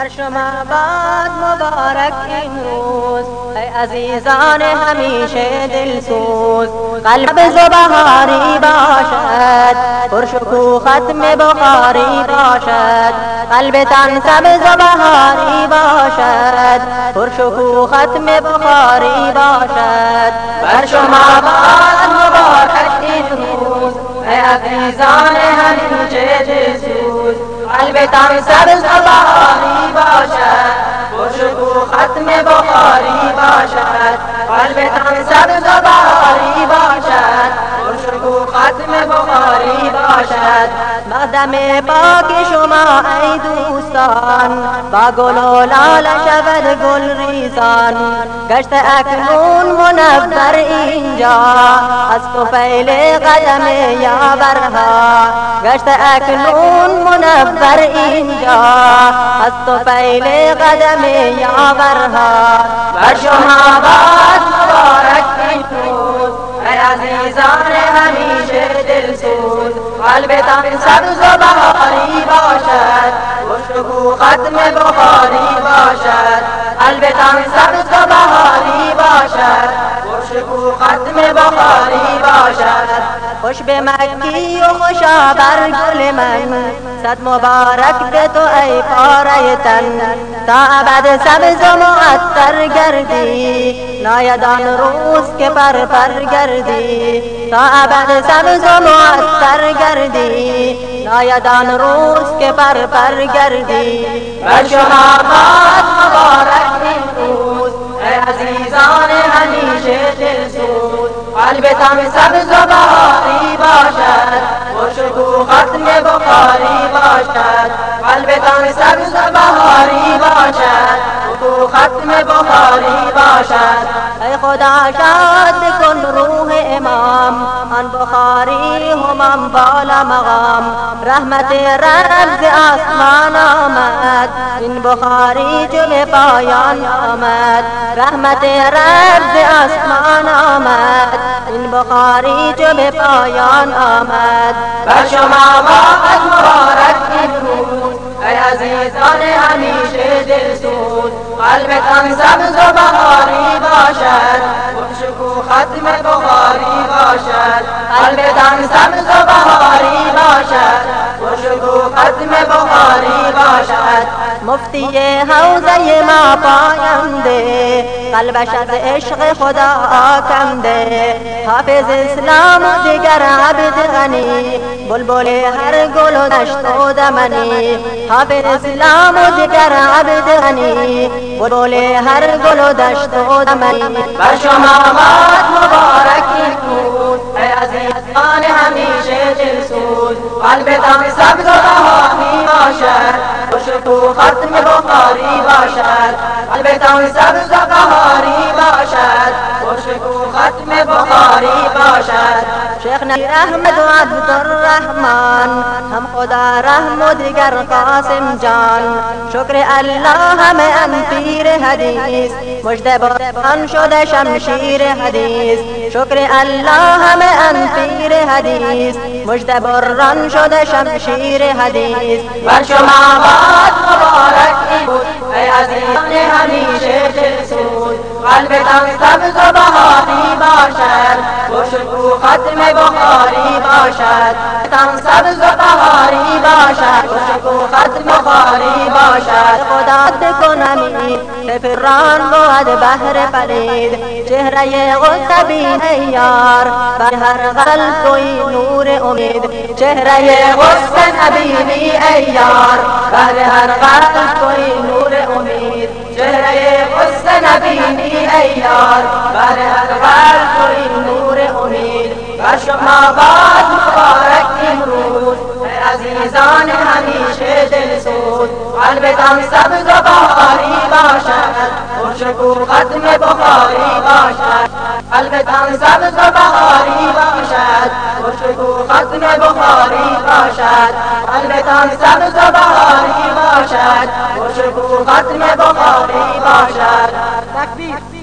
بر شما باد مبارک این روز. ای عزیزان همیشه دلسوز. قلب زبهاری باشد. پرشکو ختم بخاری باشد. قلب تن سبز بهاری باشد. پرشکو ختم بخاری باشد. بر شما باد مبارک این روز. ای عزیزان همیشه دلسوز. قلب تن سبز بهاری ختم بخاری باشد. قلب تن سبز بهاری باشد. خوشبو ختم بخاری باشد. مقدم پاک شما ای دوستان با گل و لال شود گل ریزان. گشت اکنون منور اینجا از توفیل قدم یاورها. گشت اکنون منور اینجا از توفیل قدم یاورها بر شما باد مبارک این روز ای عزیزان همیشه دلسوز قلبتان سبز و بهاری باشد خوشبو ختم بخاری باشد. قلبتان سبز و بهاری باشد. خوشبو ختم بخاری باشد. خوش به مکی و خوشا بر گل من. صد مبارک به تو ای پاره تن. تا ابد سبز و معطر گردی. نایدان روز که پر پر گردی. تا ابد سبز و معطر گردی. نایدان روز که پر پر گردی. بر شما باد مبارک این روز ای عزیزان همیشه دلسوز. قلبتان سبز و بهاری باشد خوشبو ختم بخاری باشد. قلبتان سبز بهاری باشد. تو ختم بخاری باشد. ای خدا شاد آن بخاری همم بالا مقام. رحمت رب آسمان آمد. این بخاری به پایان آمد. رحمت رب آسمان آمد. این بخاری به پایان آمد. بر شما باد مبارک ختم بخاری باشد قلبتان سبز و بهاری باشد خوشبو ختم بخاری باشد. مفتی حوزه ما پاینده قلبش از عشق خدا آکنده. حافظ اسلام و دیگر عبد غنی بلبل هر گل و دشت و دمنی. حافظ اسلام و دیگر عبد غنی بلبل هر گل و دشت و دمنی بر شما باد مبارکی کود ای عزیزان همیشه دلسوز قلبتان سبز و بهانی باشد خوشبو ختم بخاری باشد قلبتان سبز و بهاری باشد خوشبو ختم بخاری باشد نبی احمد و عبدالرحمن. هم خدا رحم و دیگر قاسم جان. شکر الله همه ان پیر حدیث. مجد باران شده شمشیر حدیث. شکر الله همه ان پیر حدیث. مجد باران شده شمشیر حدیث. بر شما باد مبارک بود. ای عزیزان همیشه دلسوز قلبتان سبز باشد. تن سبز و بهاری باشد خوشبو ختم بخاری باشد. خدا کنمی سفران بود بحر پلید چهره قطبین یار بر هر قلب توی نور امید. چهره غصه نبینی ای یار بر هر قلب توی نور امید. چهره غصه نبینی ای یار بر هر قلب توی نور امید بر شما باد مبارک این روز عزیزان همیشه دلسوز قلبتان سبز و بهاری باشد. خوشبو ختم بخاری باشد. قلبتان سبز و بهاری باشد. خوشبو ختم بخاری باشد. قلبتان سبز و بهاری باشد. خوشبو ختم بخاری باشد.